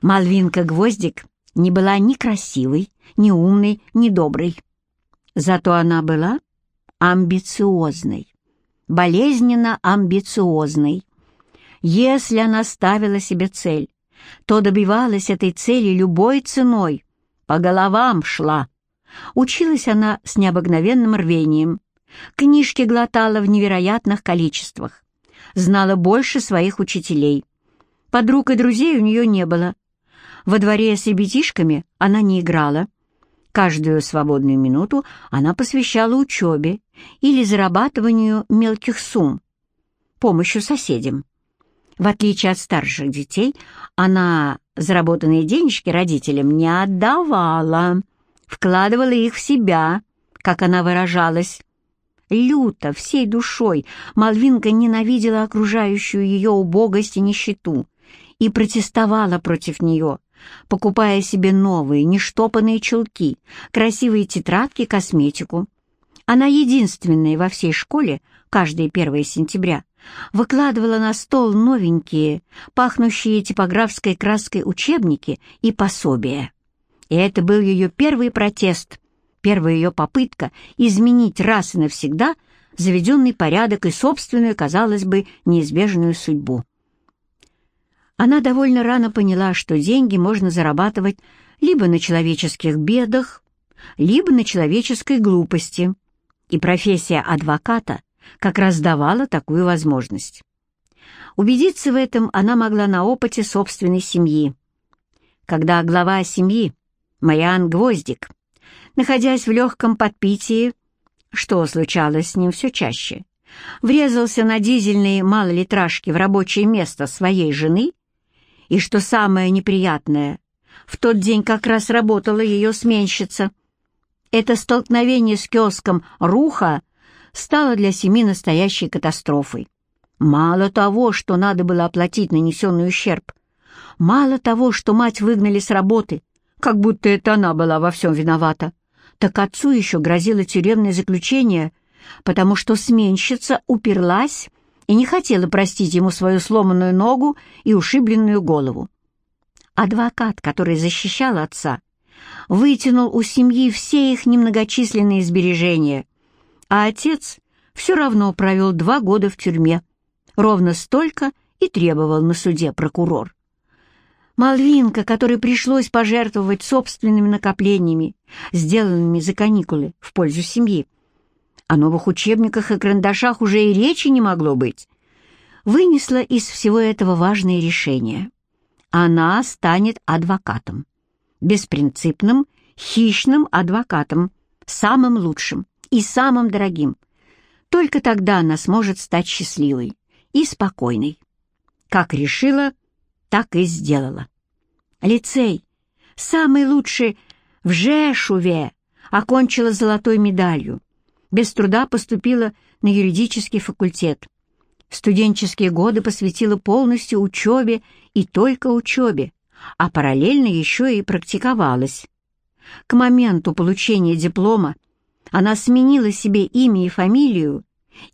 Малвинка Гвоздик не была ни красивой, ни умной, ни доброй. Зато она была амбициозной, болезненно амбициозной. Если она ставила себе цель, то добивалась этой цели любой ценой, по головам шла. Училась она с необыкновенным рвением, книжки глотала в невероятных количествах, знала больше своих учителей. Подруг и друзей у нее не было. Во дворе с ребятишками она не играла. Каждую свободную минуту она посвящала учебе или зарабатыванию мелких сумм, помощью соседям. В отличие от старших детей, она заработанные денежки родителям не отдавала, вкладывала их в себя, как она выражалась. Люто, всей душой, Малвинка ненавидела окружающую ее убогость и нищету и протестовала против нее, покупая себе новые, нештопанные чулки, красивые тетрадки, косметику. Она единственная во всей школе, каждое 1 сентября, выкладывала на стол новенькие, пахнущие типографской краской учебники и пособия. И это был ее первый протест, первая ее попытка изменить раз и навсегда заведенный порядок и собственную, казалось бы, неизбежную судьбу. Она довольно рано поняла, что деньги можно зарабатывать либо на человеческих бедах, либо на человеческой глупости, и профессия адвоката как раз давала такую возможность. Убедиться в этом она могла на опыте собственной семьи. Когда глава семьи, Мариан Гвоздик, находясь в легком подпитии, что случалось с ним все чаще, врезался на дизельные малолитражки в рабочее место своей жены, и, что самое неприятное, в тот день как раз работала ее сменщица. Это столкновение с киоском «Руха» стало для семьи настоящей катастрофой. Мало того, что надо было оплатить нанесенный ущерб, мало того, что мать выгнали с работы, как будто это она была во всем виновата, так отцу еще грозило тюремное заключение, потому что сменщица уперлась и не хотела простить ему свою сломанную ногу и ушибленную голову. Адвокат, который защищал отца, вытянул у семьи все их немногочисленные сбережения, а отец все равно провел два года в тюрьме. Ровно столько и требовал на суде прокурор. Малвинка, которой пришлось пожертвовать собственными накоплениями, сделанными за каникулы в пользу семьи, о новых учебниках и карандашах уже и речи не могло быть, вынесла из всего этого важное решение. Она станет адвокатом. Беспринципным, хищным адвокатом, самым лучшим и самым дорогим. Только тогда она сможет стать счастливой и спокойной. Как решила, так и сделала. Лицей, самый лучший в Жешуве, окончила золотой медалью. Без труда поступила на юридический факультет. Студенческие годы посвятила полностью учебе и только учебе, а параллельно еще и практиковалась. К моменту получения диплома она сменила себе имя и фамилию,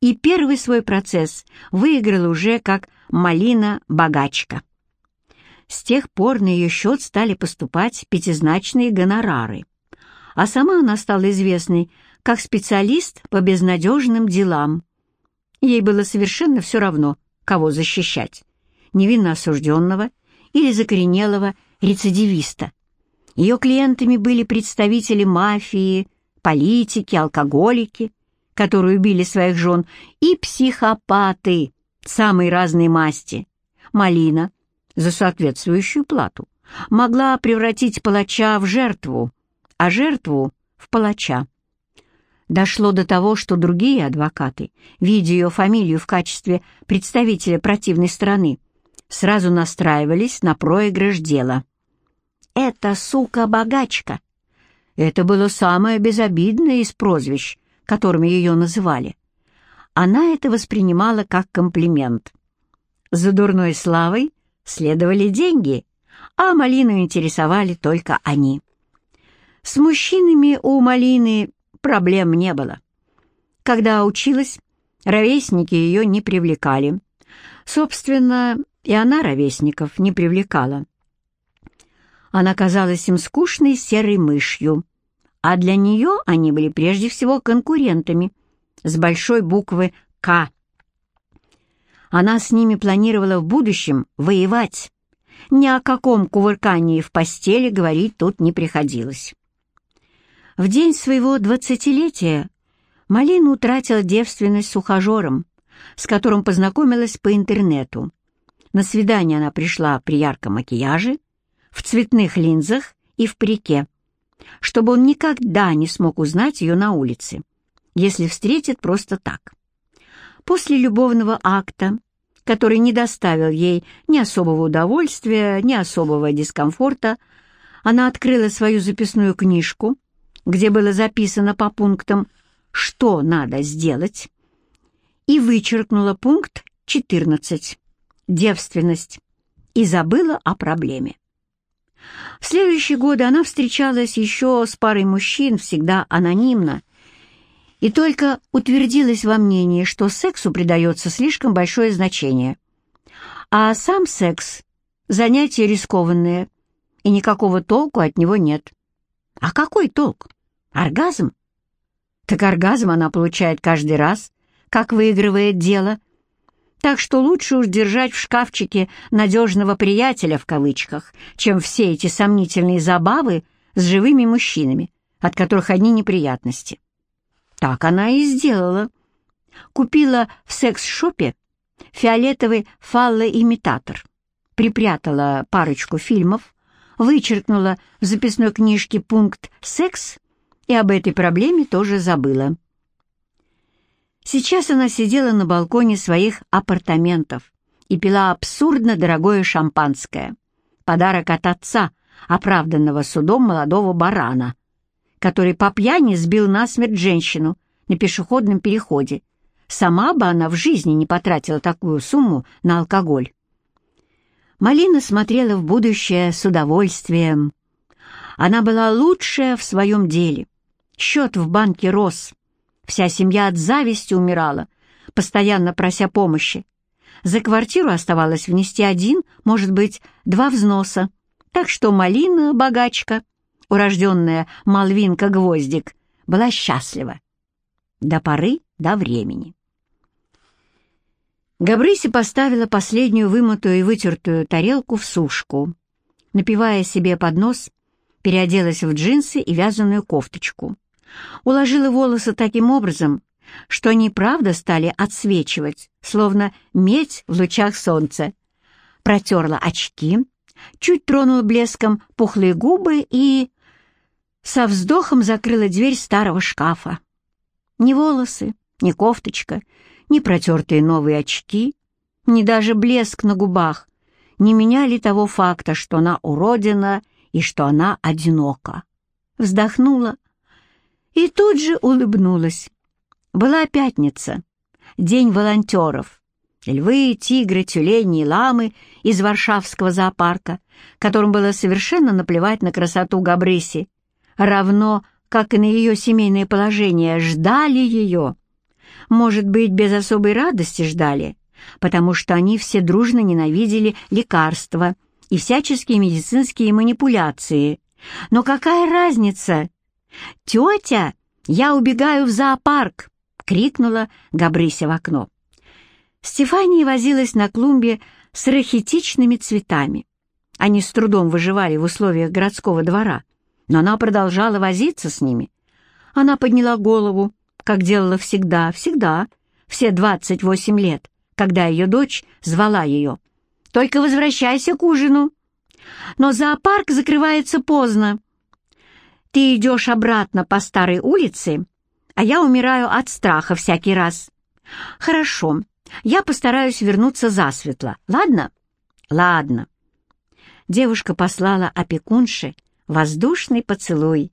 и первый свой процесс выиграла уже как Малина-богачка. С тех пор на ее счет стали поступать пятизначные гонорары, а сама она стала известной как специалист по безнадежным делам. Ей было совершенно все равно, кого защищать — невинно осужденного или закоренелого рецидивиста. Ее клиентами были представители мафии, политики, алкоголики, которые убили своих жен, и психопаты самой разной масти. Малина за соответствующую плату могла превратить палача в жертву, а жертву — в палача. Дошло до того, что другие адвокаты, видя ее фамилию в качестве представителя противной стороны, сразу настраивались на проигрыш дела. «Это сука-богачка!» Это было самое безобидное из прозвищ, которыми ее называли. Она это воспринимала как комплимент. За дурной славой следовали деньги, а Малину интересовали только они. С мужчинами у Малины проблем не было. Когда училась, ровесники ее не привлекали. Собственно, и она ровесников не привлекала. Она казалась им скучной серой мышью, а для нее они были прежде всего конкурентами с большой буквы «К». Она с ними планировала в будущем воевать. Ни о каком кувыркании в постели говорить тут не приходилось. В день своего двадцатилетия Малина утратила девственность с ухажером, с которым познакомилась по интернету. На свидание она пришла при ярком макияже, в цветных линзах и в парике, чтобы он никогда не смог узнать ее на улице, если встретит просто так. После любовного акта, который не доставил ей ни особого удовольствия, ни особого дискомфорта, она открыла свою записную книжку, где было записано по пунктам что надо сделать, и вычеркнула пункт 14 «Девственность» и забыла о проблеме. В следующие годы она встречалась еще с парой мужчин, всегда анонимно, и только утвердилась во мнении, что сексу придается слишком большое значение. А сам секс — занятие рискованное, и никакого толку от него нет. А какой толк? Оргазм? Так оргазм она получает каждый раз, как выигрывает дело. Так что лучше уж держать в шкафчике «надежного приятеля» в кавычках, чем все эти сомнительные забавы с живыми мужчинами, от которых одни неприятности. Так она и сделала. Купила в секс-шопе фиолетовый фаллоимитатор, припрятала парочку фильмов, вычеркнула в записной книжке пункт «секс» и об этой проблеме тоже забыла. Сейчас она сидела на балконе своих апартаментов и пила абсурдно дорогое шампанское, подарок от отца, оправданного судом молодого барана, который по пьяни сбил насмерть женщину на пешеходном переходе. Сама бы она в жизни не потратила такую сумму на алкоголь. Малина смотрела в будущее с удовольствием. Она была лучшая в своем деле — Счет в банке рос. Вся семья от зависти умирала, постоянно прося помощи. За квартиру оставалось внести один, может быть, два взноса. Так что Малина, богачка, урожденная Малвинка Гвоздик, была счастлива. До поры, до времени. Габрыси поставила последнюю вымытую и вытертую тарелку в сушку. Напивая себе под нос, переоделась в джинсы и вязаную кофточку уложила волосы таким образом, что они правда стали отсвечивать, словно медь в лучах солнца. Протерла очки, чуть тронула блеском пухлые губы и со вздохом закрыла дверь старого шкафа. Ни волосы, ни кофточка, ни протертые новые очки, ни даже блеск на губах не меняли того факта, что она уродина и что она одинока. Вздохнула, и тут же улыбнулась. Была пятница, день волонтеров. Львы, тигры, тюлени и ламы из Варшавского зоопарка, которым было совершенно наплевать на красоту Габрыси, равно как и на ее семейное положение, ждали ее. Может быть, без особой радости ждали, потому что они все дружно ненавидели лекарства и всяческие медицинские манипуляции. Но какая разница, «Тетя, я убегаю в зоопарк!» — крикнула Габрыся в окно. Стефания возилась на клумбе с рахитичными цветами. Они с трудом выживали в условиях городского двора, но она продолжала возиться с ними. Она подняла голову, как делала всегда, всегда, все двадцать восемь лет, когда ее дочь звала ее. «Только возвращайся к ужину!» «Но зоопарк закрывается поздно!» Ты идешь обратно по старой улице, а я умираю от страха всякий раз. Хорошо, я постараюсь вернуться засветло, ладно? Ладно. Девушка послала опекунше воздушный поцелуй,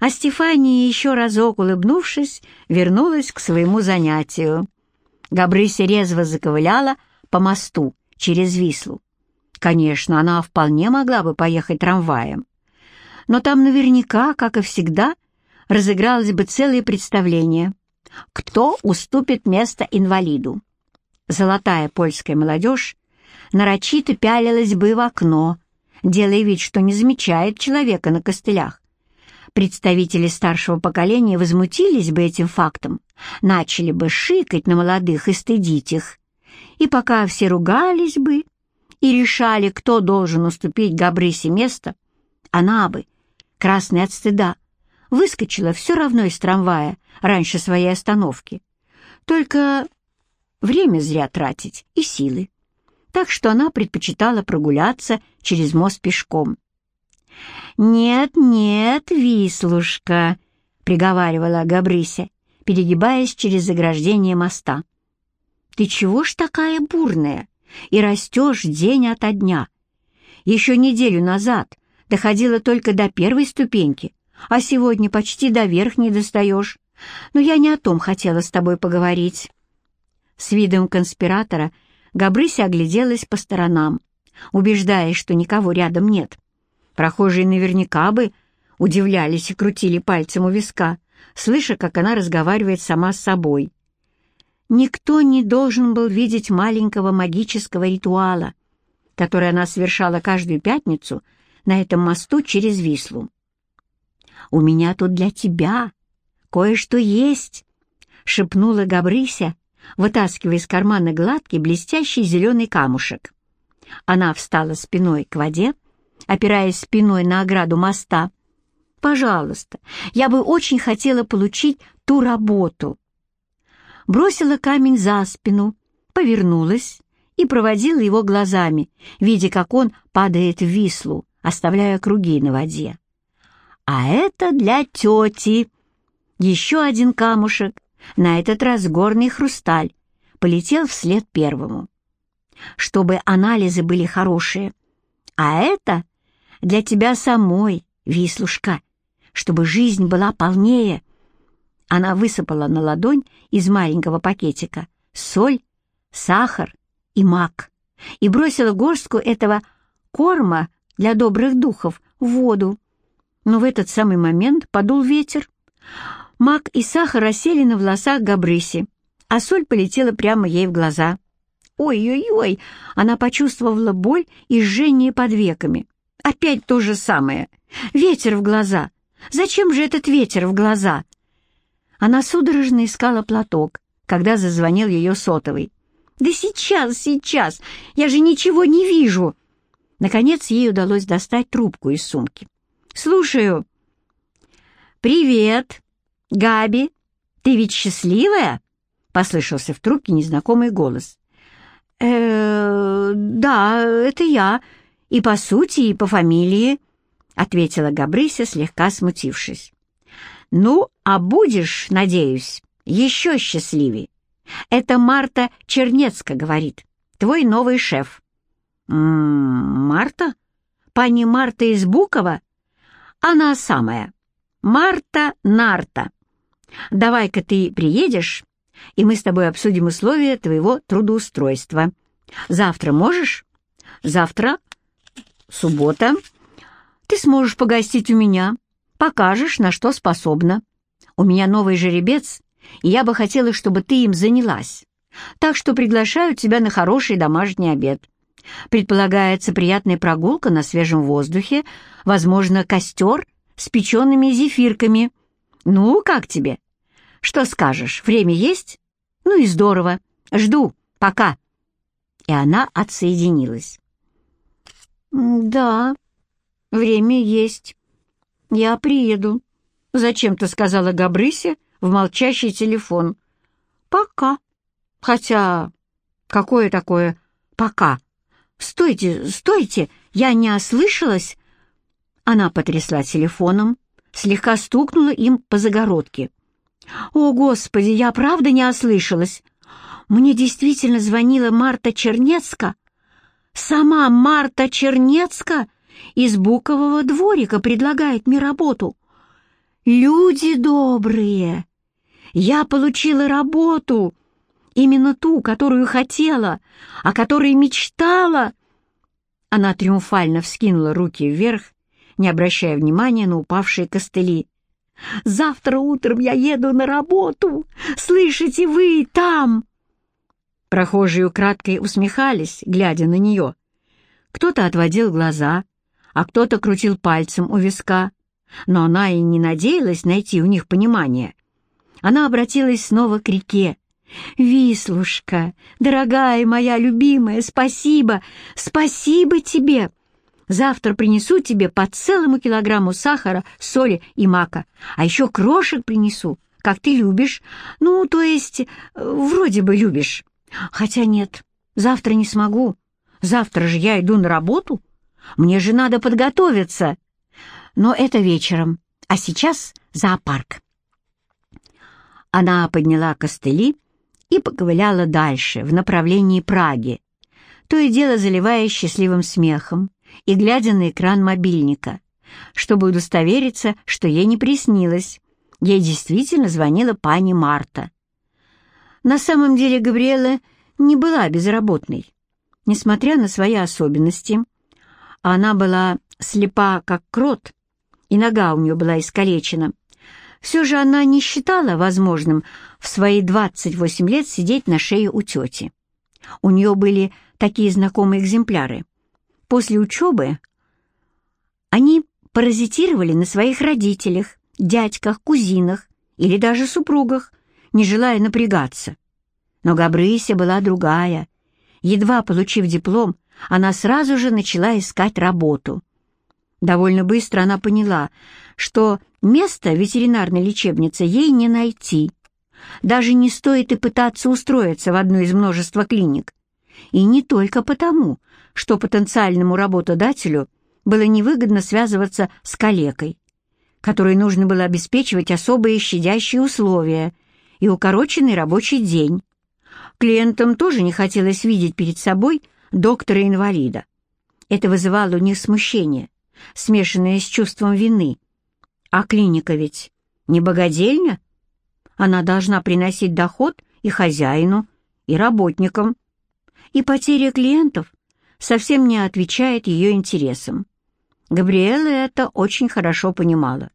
а Стефания, еще разок улыбнувшись, вернулась к своему занятию. Габрыся резво заковыляла по мосту через Вислу. Конечно, она вполне могла бы поехать трамваем, но там наверняка, как и всегда, разыгралось бы целое представление. Кто уступит место инвалиду? Золотая польская молодежь нарочито пялилась бы в окно, делая вид, что не замечает человека на костылях. Представители старшего поколения возмутились бы этим фактом, начали бы шикать на молодых и стыдить их. И пока все ругались бы и решали, кто должен уступить Габрысе место, она бы, красная от стыда, выскочила все равно из трамвая раньше своей остановки. Только время зря тратить и силы. Так что она предпочитала прогуляться через мост пешком. «Нет, нет, Вислушка», — приговаривала Габрыся, перегибаясь через заграждение моста. «Ты чего ж такая бурная и растешь день ото дня? Еще неделю назад доходила только до первой ступеньки, а сегодня почти до верхней достаешь. Но я не о том хотела с тобой поговорить». С видом конспиратора Габрыся огляделась по сторонам, убеждаясь, что никого рядом нет. Прохожие наверняка бы удивлялись и крутили пальцем у виска, слыша, как она разговаривает сама с собой. Никто не должен был видеть маленького магического ритуала, который она совершала каждую пятницу на этом мосту через Вислу. «У меня тут для тебя кое-что есть», — шепнула Габрыся, вытаскивая из кармана гладкий блестящий зеленый камушек. Она встала спиной к воде, опираясь спиной на ограду моста. «Пожалуйста, я бы очень хотела получить ту работу». Бросила камень за спину, повернулась и проводила его глазами, видя, как он падает в Вислу, оставляя круги на воде. «А это для тети!» Еще один камушек, на этот раз горный хрусталь, полетел вслед первому. Чтобы анализы были хорошие. А это для тебя самой, Вислушка, чтобы жизнь была полнее. Она высыпала на ладонь из маленького пакетика соль, сахар и мак и бросила горстку этого корма для добрых духов в воду. Но в этот самый момент подул ветер. Мак и сахар осели на волосах Габрыси, а соль полетела прямо ей в глаза. Ой-ой-ой, она почувствовала боль и жжение под веками. Опять то же самое. Ветер в глаза. Зачем же этот ветер в глаза? Она судорожно искала платок, когда зазвонил ее сотовый. «Да сейчас, сейчас! Я же ничего не вижу!» Наконец ей удалось достать трубку из сумки. «Слушаю». «Привет!» «Габи, ты ведь счастливая?» — послышался в трубке незнакомый голос. э да, это я. И по сути, и по фамилии», — ответила Габрыся, слегка смутившись. «Ну, а будешь, надеюсь, еще счастливее. Это Марта Чернецка говорит, твой новый шеф». «М -м, «Марта? Пани Марта из Букова?» «Она самая. Марта Нарта. Давай-ка ты приедешь, и мы с тобой обсудим условия твоего трудоустройства. Завтра можешь? Завтра? Суббота. Ты сможешь погостить у меня, покажешь, на что способна. У меня новый жеребец, и я бы хотела, чтобы ты им занялась. Так что приглашаю тебя на хороший домашний обед. Предполагается приятная прогулка на свежем воздухе, возможно, костер с печеными зефирками. Ну, как тебе? Что скажешь, время есть? Ну и здорово. Жду. Пока. И она отсоединилась. «Да, время есть. Я приеду», — зачем-то сказала Габрыся в молчащий телефон. «Пока. Хотя, какое такое «пока»? Стойте, стойте, я не ослышалась?» Она потрясла телефоном, слегка стукнула им по загородке. «О, Господи, я правда не ослышалась! Мне действительно звонила Марта Чернецка. Сама Марта Чернецка из Букового дворика предлагает мне работу. Люди добрые! Я получила работу, именно ту, которую хотела, о которой мечтала!» Она триумфально вскинула руки вверх, не обращая внимания на упавшие костыли. Завтра утром я еду на работу. Слышите вы там?» Прохожие украдкой усмехались, глядя на нее. Кто-то отводил глаза, а кто-то крутил пальцем у виска, но она и не надеялась найти у них понимание. Она обратилась снова к реке. «Вислушка, дорогая моя любимая, спасибо, спасибо тебе! Завтра принесу тебе по целому килограмму сахара, соли и мака, а еще крошек принесу, как ты любишь, ну, то есть, вроде бы любишь. Хотя нет, завтра не смогу, завтра же я иду на работу, мне же надо подготовиться. Но это вечером, а сейчас зоопарк. Она подняла костыли и поковыляла дальше, в направлении Праги, то и дело заливая счастливым смехом и глядя на экран мобильника, чтобы удостовериться, что ей не приснилось. Ей действительно звонила пани Марта. На самом деле Габриэла не была безработной. Несмотря на свои особенности, она была слепа, как крот, и нога у нее была искалечена. Все же она не считала возможным в свои 28 лет сидеть на шее у тети. У нее были такие знакомые экземпляры. После учебы они паразитировали на своих родителях, дядьках, кузинах или даже супругах, не желая напрягаться. Но Габрыся была другая. Едва получив диплом, она сразу же начала искать работу. Довольно быстро она поняла, что место ветеринарной лечебнице ей не найти. Даже не стоит и пытаться устроиться в одну из множества клиник. И не только потому, что потенциальному работодателю было невыгодно связываться с калекой, которой нужно было обеспечивать особые щадящие условия и укороченный рабочий день. Клиентам тоже не хотелось видеть перед собой доктора-инвалида. Это вызывало у них смущение, смешанное с чувством вины. А клиника ведь не богадельня. Она должна приносить доход и хозяину, и работникам. И потеря клиентов совсем не отвечает ее интересам. Габриэла это очень хорошо понимала.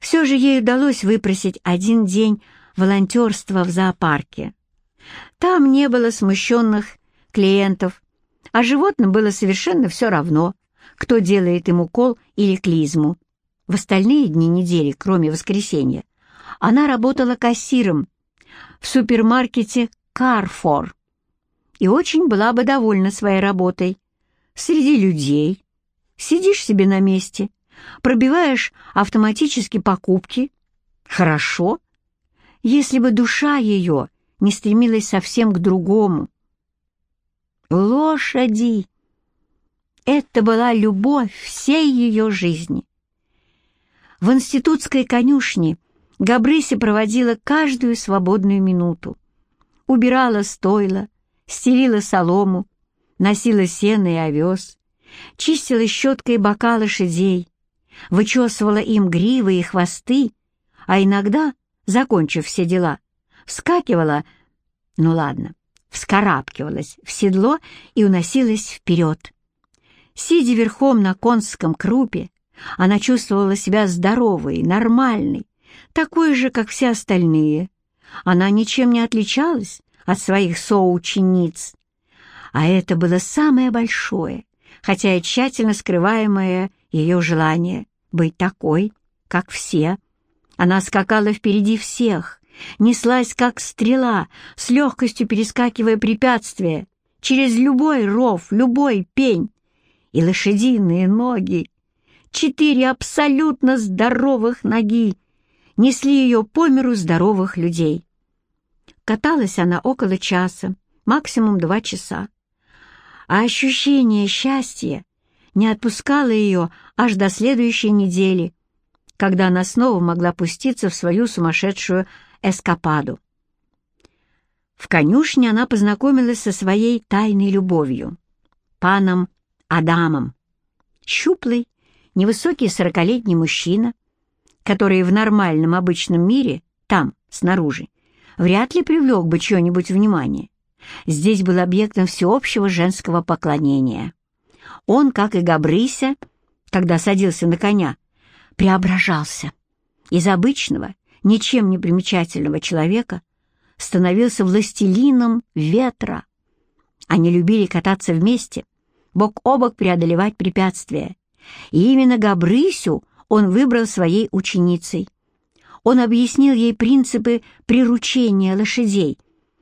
Все же ей удалось выпросить один день волонтерства в зоопарке. Там не было смущенных клиентов, а животным было совершенно все равно, кто делает им укол или клизму. В остальные дни недели, кроме воскресенья, она работала кассиром в супермаркете «Карфор» и очень была бы довольна своей работой. Среди людей сидишь себе на месте, пробиваешь автоматически покупки. Хорошо, если бы душа ее не стремилась совсем к другому. Лошади! Это была любовь всей ее жизни. В институтской конюшне Габрыси проводила каждую свободную минуту. Убирала стойла, стелила солому, носила сено и овес, чистила щеткой бока лошадей, вычесывала им гривы и хвосты, а иногда, закончив все дела, вскакивала, ну ладно, вскарабкивалась в седло и уносилась вперед. Сидя верхом на конском крупе, она чувствовала себя здоровой, нормальной, такой же, как все остальные. Она ничем не отличалась от своих соучениц. А это было самое большое, хотя и тщательно скрываемое ее желание быть такой, как все. Она скакала впереди всех, неслась как стрела, с легкостью перескакивая препятствия, через любой ров, любой пень. И лошадиные ноги, четыре абсолютно здоровых ноги, несли ее по миру здоровых людей. Каталась она около часа, максимум два часа а ощущение счастья не отпускало ее аж до следующей недели, когда она снова могла пуститься в свою сумасшедшую эскападу. В конюшне она познакомилась со своей тайной любовью, паном Адамом. Щуплый, невысокий сорокалетний мужчина, который в нормальном обычном мире, там, снаружи, вряд ли привлек бы чье-нибудь внимание здесь был объектом всеобщего женского поклонения. Он, как и Габрыся, когда садился на коня, преображался. Из обычного, ничем не примечательного человека становился властелином ветра. Они любили кататься вместе, бок о бок преодолевать препятствия И именно Габрысю он выбрал своей ученицей. Он объяснил ей принципы приручения лошадей,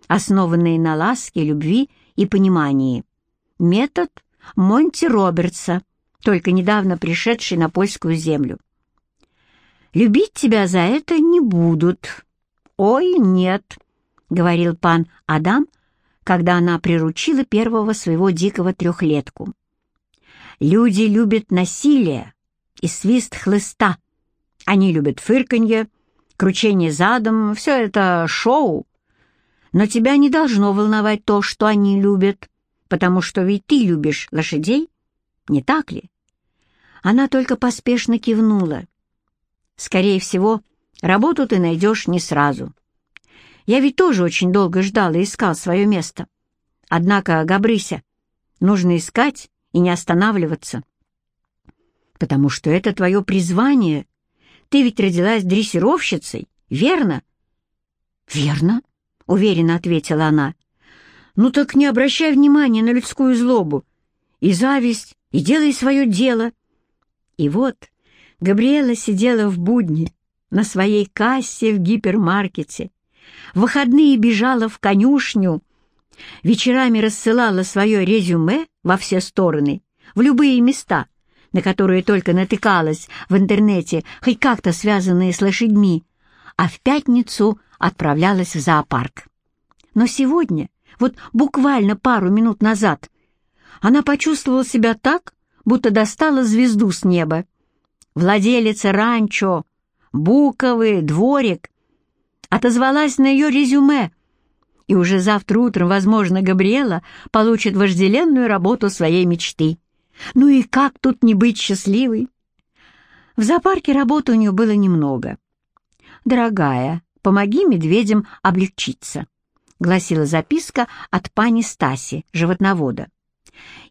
основанные на ласке, любви и понимании. Метод Монти Робертса, только недавно пришедший на польскую землю. «Любить тебя за это не будут». «Ой, нет», — говорил пан Адам, когда она приручила первого своего дикого трехлетку. «Люди любят насилие и свист хлыста. Они любят фырканье, кручение задом, все это шоу. Но тебя не должно волновать то, что они любят, потому что ведь ты любишь лошадей, не так ли?» Она только поспешно кивнула. «Скорее всего, работу ты найдешь не сразу. Я ведь тоже очень долго ждал и искал свое место. Однако, Габрыся, нужно искать и не останавливаться. Потому что это твое призвание. Ты ведь родилась дрессировщицей, верно?» «Верно», — уверенно ответила она. «Ну так не обращай внимания на людскую злобу и зависть, и делай свое дело». И вот Габриэла сидела в будни на своей кассе в гипермаркете, в выходные бежала в конюшню, вечерами рассылала свое резюме во все стороны, в любые места, на которые только натыкалась в интернете, хоть как-то связанные с лошадьми, а в пятницу отправлялась в зоопарк. Но сегодня, вот буквально пару минут назад, она почувствовала себя так, будто достала звезду с неба. Владелица ранчо, буковый дворик, отозвалась на ее резюме, и уже завтра утром, возможно, Габриэла получит вожделенную работу своей мечты. Ну и как тут не быть счастливой? В зоопарке работы у нее было немного. «Дорогая, помоги медведям облегчиться», — гласила записка от пани Стаси, животновода.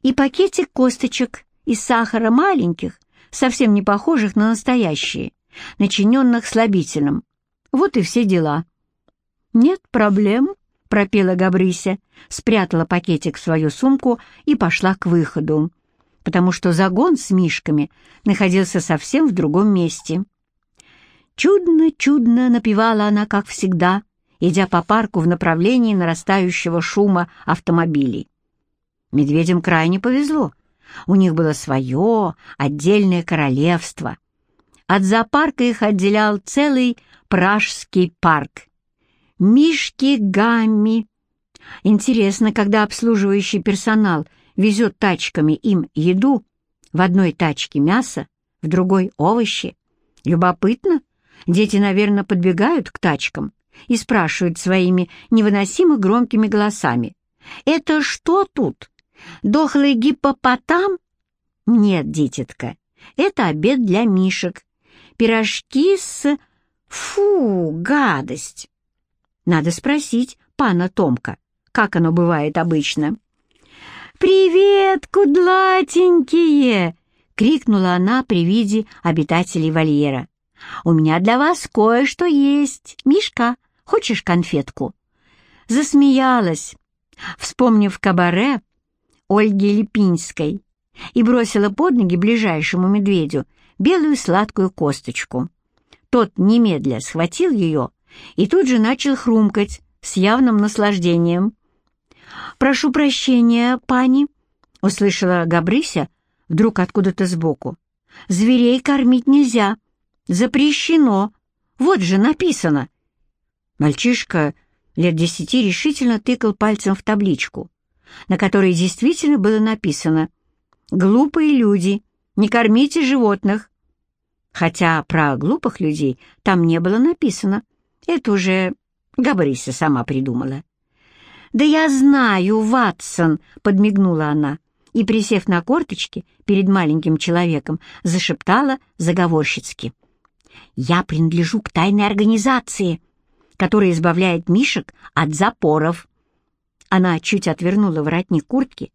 «И пакетик косточек из сахара маленьких, совсем не похожих на настоящие, начиненных слабительным. Вот и все дела». «Нет проблем», — пропела Габрыся, спрятала пакетик в свою сумку и пошла к выходу потому что загон с мишками находился совсем в другом месте. Чудно-чудно напевала она, как всегда, идя по парку в направлении нарастающего шума автомобилей. Медведям крайне повезло. У них было свое отдельное королевство. От зоопарка их отделял целый Пражский парк. Мишки Гамми. Интересно, когда обслуживающий персонал — везет тачками им еду, в одной тачке мясо, в другой овощи. Любопытно, дети, наверное, подбегают к тачкам и спрашивают своими невыносимо громкими голосами. «Это что тут? Дохлый гиппопотам?» «Нет, дитятка, это обед для мишек. Пирожки с... Фу, гадость!» Надо спросить пана Томка, как оно бывает обычно. «Привет, кудлатенькие!» — крикнула она при виде обитателей вольера. «У меня для вас кое-что есть. Мишка, хочешь конфетку?» Засмеялась, вспомнив кабаре Ольги Липинской, и бросила под ноги ближайшему медведю белую сладкую косточку. Тот немедля схватил ее и тут же начал хрумкать с явным наслаждением. «Прошу прощения, пани», — услышала Габрыся вдруг откуда-то сбоку. «Зверей кормить нельзя. Запрещено. Вот же написано». Мальчишка лет десяти решительно тыкал пальцем в табличку, на которой действительно было написано «Глупые люди, не кормите животных». Хотя про глупых людей там не было написано. Это уже Габрыся сама придумала. «Да я знаю, Ватсон!» — подмигнула она и, присев на корточки перед маленьким человеком, зашептала заговорщицки. «Я принадлежу к тайной организации, которая избавляет мишек от запоров». Она чуть отвернула воротник куртки,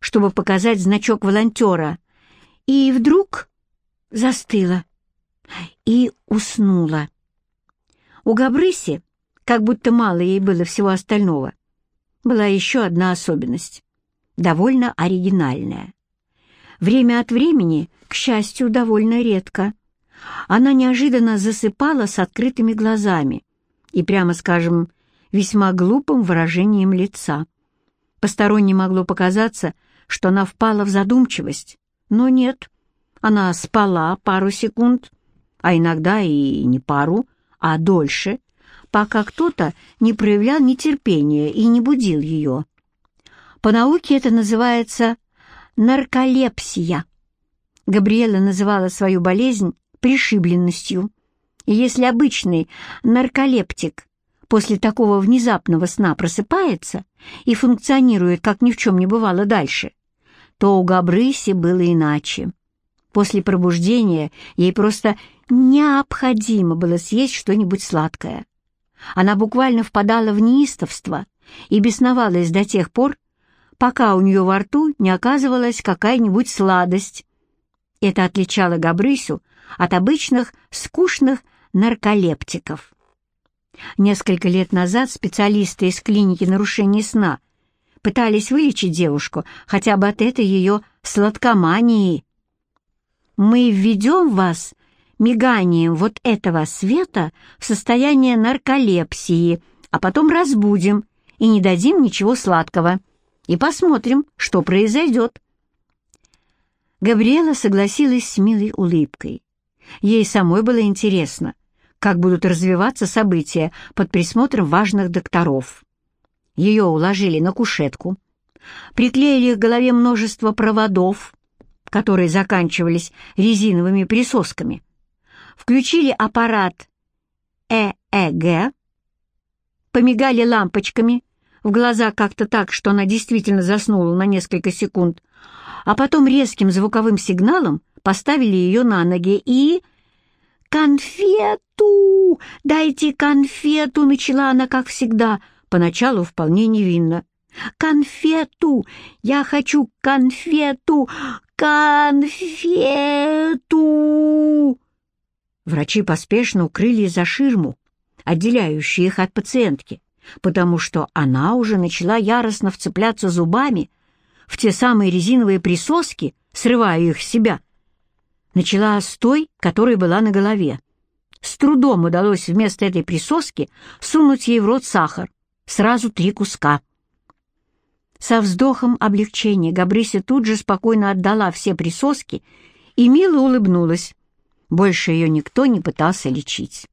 чтобы показать значок волонтера, и вдруг застыла и уснула. У Габрыси, как будто мало ей было всего остального, была еще одна особенность, довольно оригинальная. Время от времени, к счастью, довольно редко, она неожиданно засыпала с открытыми глазами и, прямо скажем, весьма глупым выражением лица. Посторонним могло показаться, что она впала в задумчивость, но нет, она спала пару секунд, а иногда и не пару, а дольше, пока кто-то не проявлял нетерпения и не будил ее. По науке это называется нарколепсия. Габриэла называла свою болезнь пришибленностью. И если обычный нарколептик после такого внезапного сна просыпается и функционирует, как ни в чем не бывало дальше, то у Габрыси было иначе. После пробуждения ей просто необходимо было съесть что-нибудь сладкое. Она буквально впадала в неистовство и бесновалась до тех пор, пока у нее во рту не оказывалась какая-нибудь сладость. Это отличало Габрысю от обычных скучных нарколептиков. Несколько лет назад специалисты из клиники нарушений сна пытались вылечить девушку хотя бы от этой ее сладкомании. «Мы введем вас миганием вот этого света в состояние нарколепсии, а потом разбудим и не дадим ничего сладкого, и посмотрим, что произойдет». Габриэла согласилась с милой улыбкой. Ей самой было интересно, как будут развиваться события под присмотром важных докторов. Ее уложили на кушетку, приклеили к голове множество проводов, которые заканчивались резиновыми присосками, включили аппарат ЭЭГ, помигали лампочками, в глаза как-то так, что она действительно заснула на несколько секунд, а потом резким звуковым сигналом поставили ее на ноги и... «Конфету! Дайте конфету!» — начала она, как всегда, поначалу вполне невинно. «Конфету! Я хочу конфету! Конфету!» Врачи поспешно укрыли за ширму, отделяющую их от пациентки, потому что она уже начала яростно вцепляться зубами в те самые резиновые присоски, срывая их с себя. Начала с той, которая была на голове. С трудом удалось вместо этой присоски сунуть ей в рот сахар, сразу три куска. Со вздохом облегчения Габрися тут же спокойно отдала все присоски и мило улыбнулась. Больше ее никто не пытался лечить.